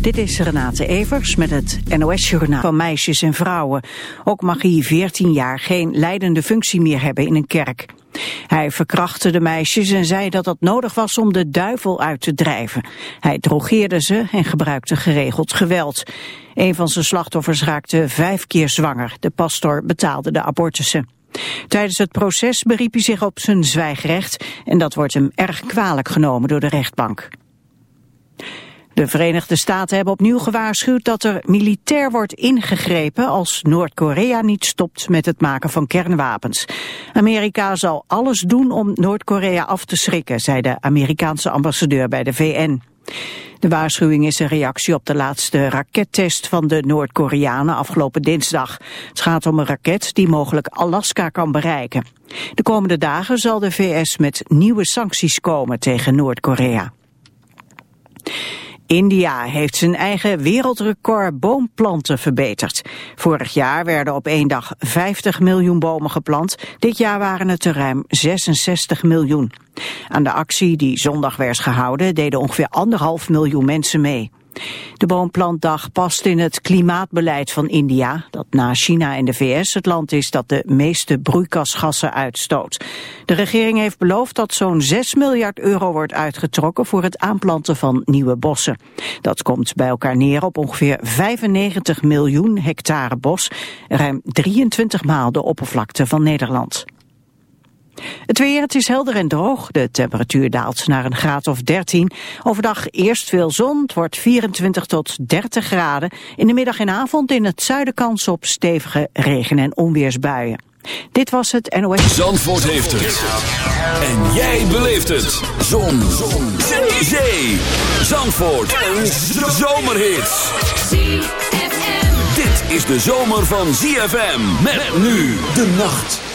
Dit is Renate Evers met het NOS-journaal van meisjes en vrouwen. Ook mag hij 14 jaar geen leidende functie meer hebben in een kerk. Hij verkrachtte de meisjes en zei dat dat nodig was om de duivel uit te drijven. Hij drogeerde ze en gebruikte geregeld geweld. Een van zijn slachtoffers raakte vijf keer zwanger. De pastor betaalde de abortussen. Tijdens het proces beriep hij zich op zijn zwijgrecht en dat wordt hem erg kwalijk genomen door de rechtbank. De Verenigde Staten hebben opnieuw gewaarschuwd dat er militair wordt ingegrepen als Noord-Korea niet stopt met het maken van kernwapens. Amerika zal alles doen om Noord-Korea af te schrikken, zei de Amerikaanse ambassadeur bij de VN. De waarschuwing is een reactie op de laatste rakettest van de Noord-Koreanen afgelopen dinsdag. Het gaat om een raket die mogelijk Alaska kan bereiken. De komende dagen zal de VS met nieuwe sancties komen tegen Noord-Korea. India heeft zijn eigen wereldrecord boomplanten verbeterd. Vorig jaar werden op één dag 50 miljoen bomen geplant. Dit jaar waren het er ruim 66 miljoen. Aan de actie die zondag werd gehouden deden ongeveer anderhalf miljoen mensen mee. De boomplantdag past in het klimaatbeleid van India, dat na China en de VS het land is dat de meeste broeikasgassen uitstoot. De regering heeft beloofd dat zo'n 6 miljard euro wordt uitgetrokken voor het aanplanten van nieuwe bossen. Dat komt bij elkaar neer op ongeveer 95 miljoen hectare bos, ruim 23 maal de oppervlakte van Nederland. Het weer, het is helder en droog. De temperatuur daalt naar een graad of 13. Overdag eerst veel zon, het wordt 24 tot 30 graden. In de middag en avond in het zuiden kans op stevige regen- en onweersbuien. Dit was het NOS. Zandvoort heeft het. En jij beleeft het. Zon. zon. Zee. Zee. Zandvoort. Een zomerhit. Dit is de zomer van ZFM. Met nu de nacht.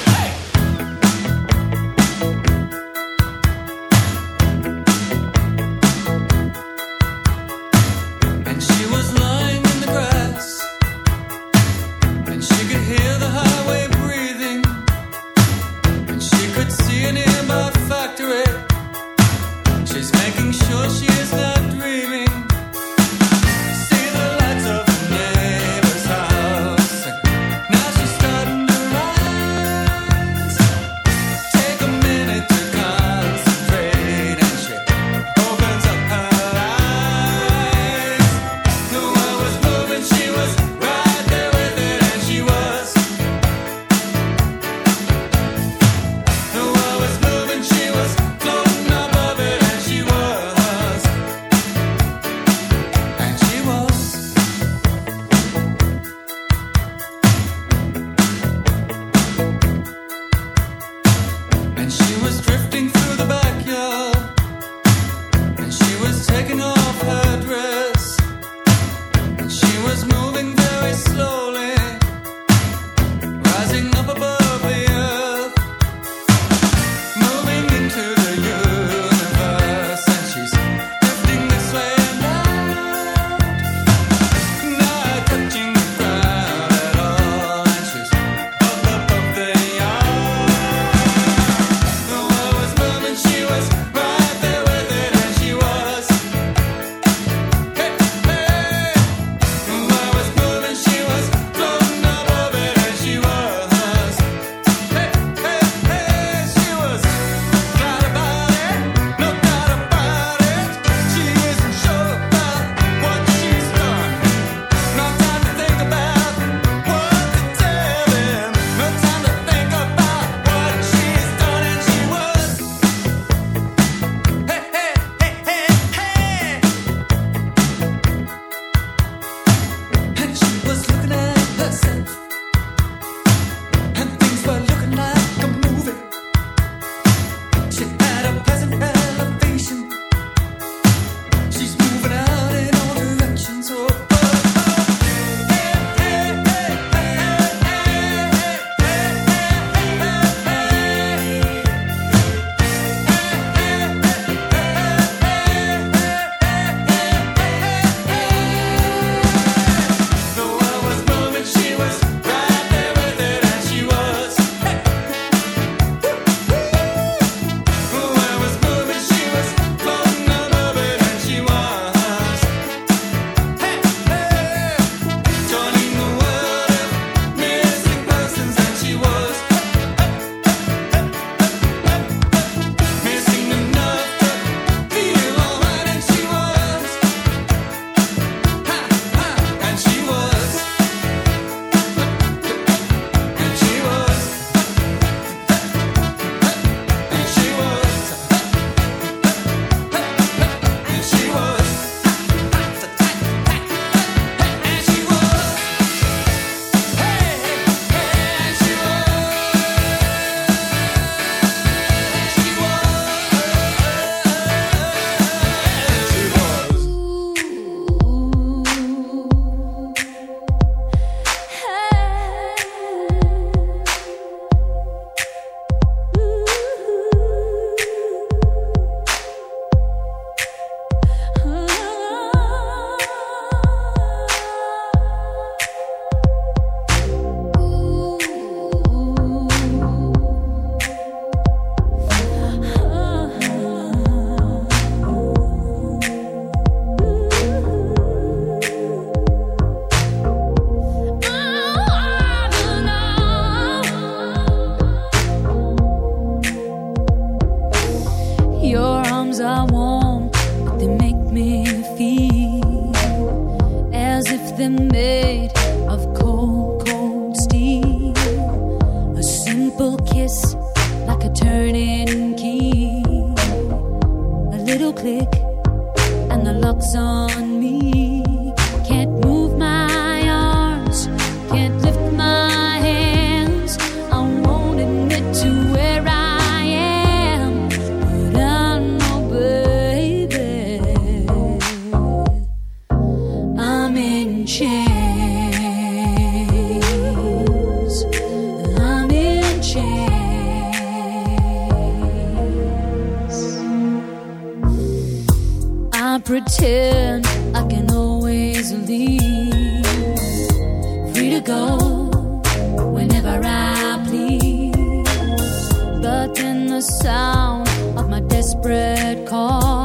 had called.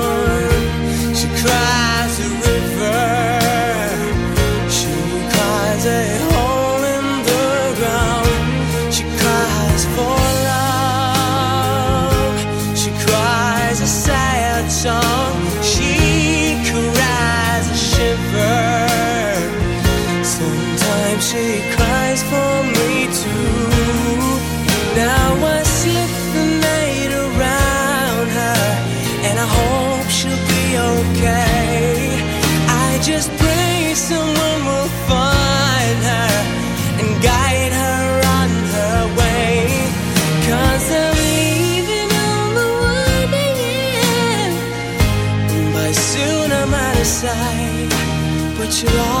起来。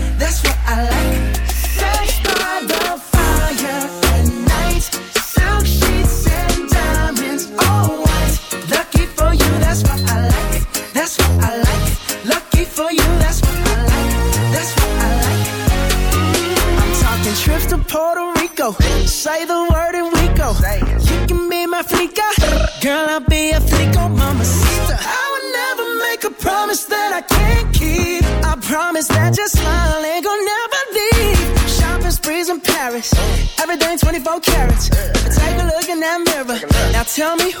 Tell me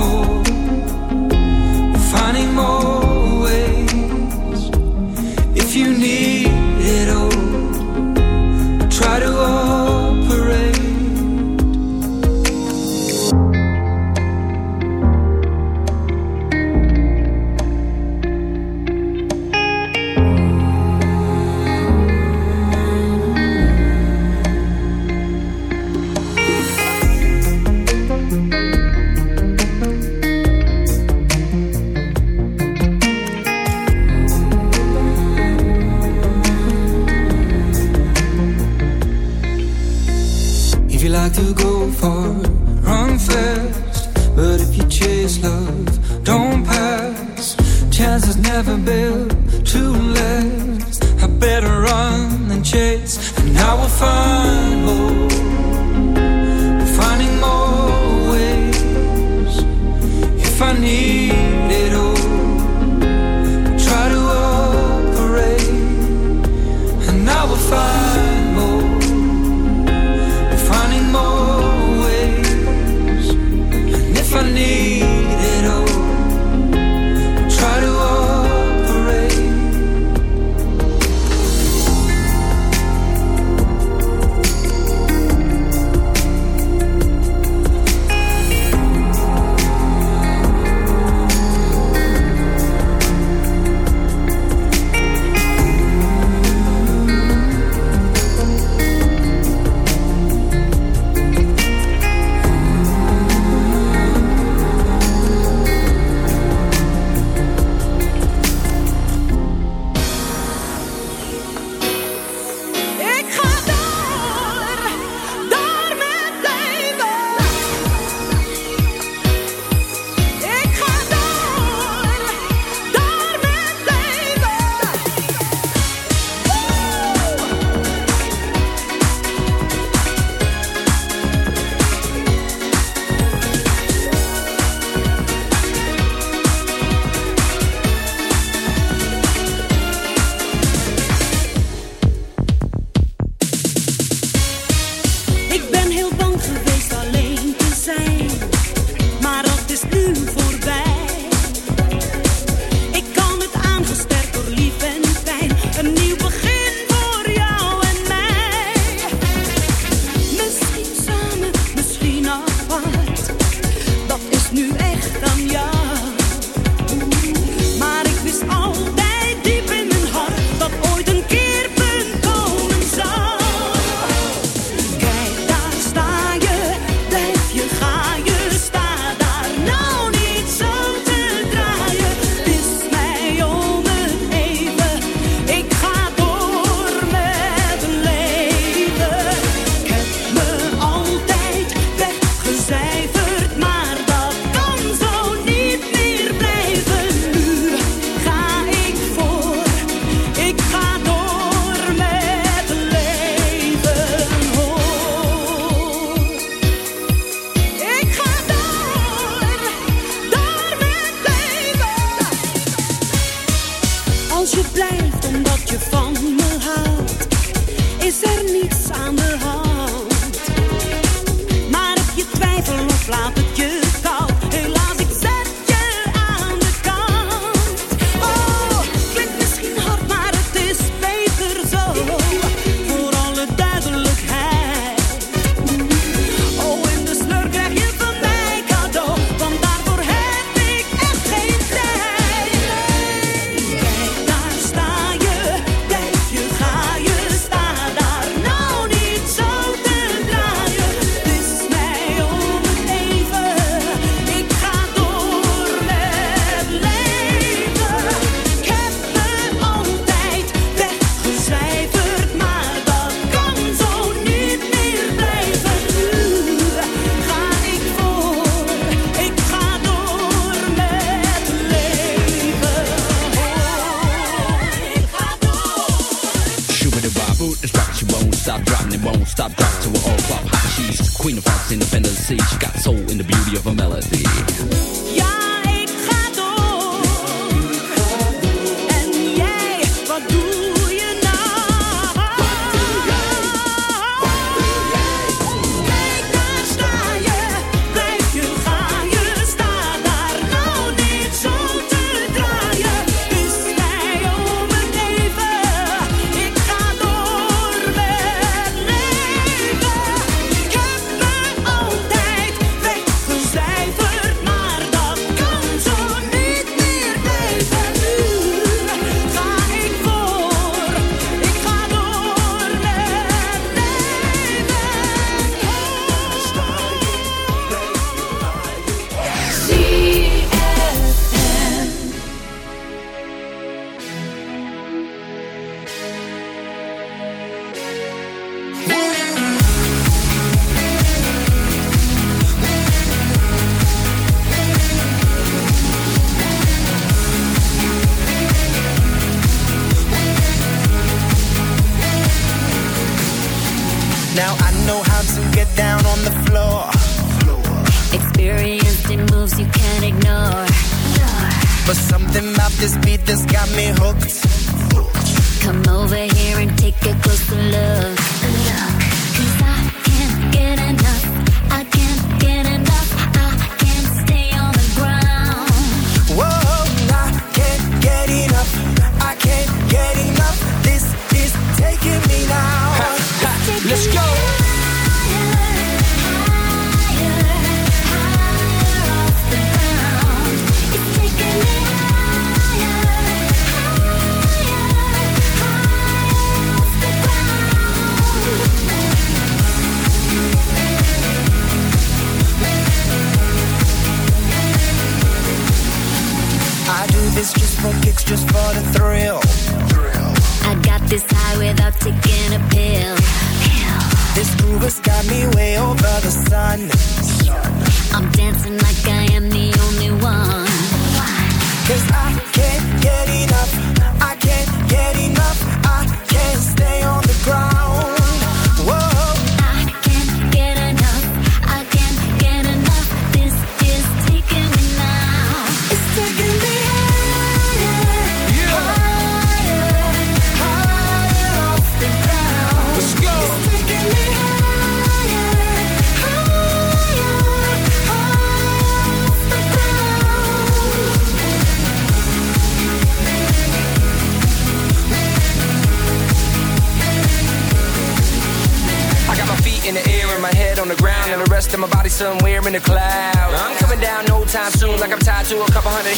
you need. build to lives. I better run and chase, and I will find.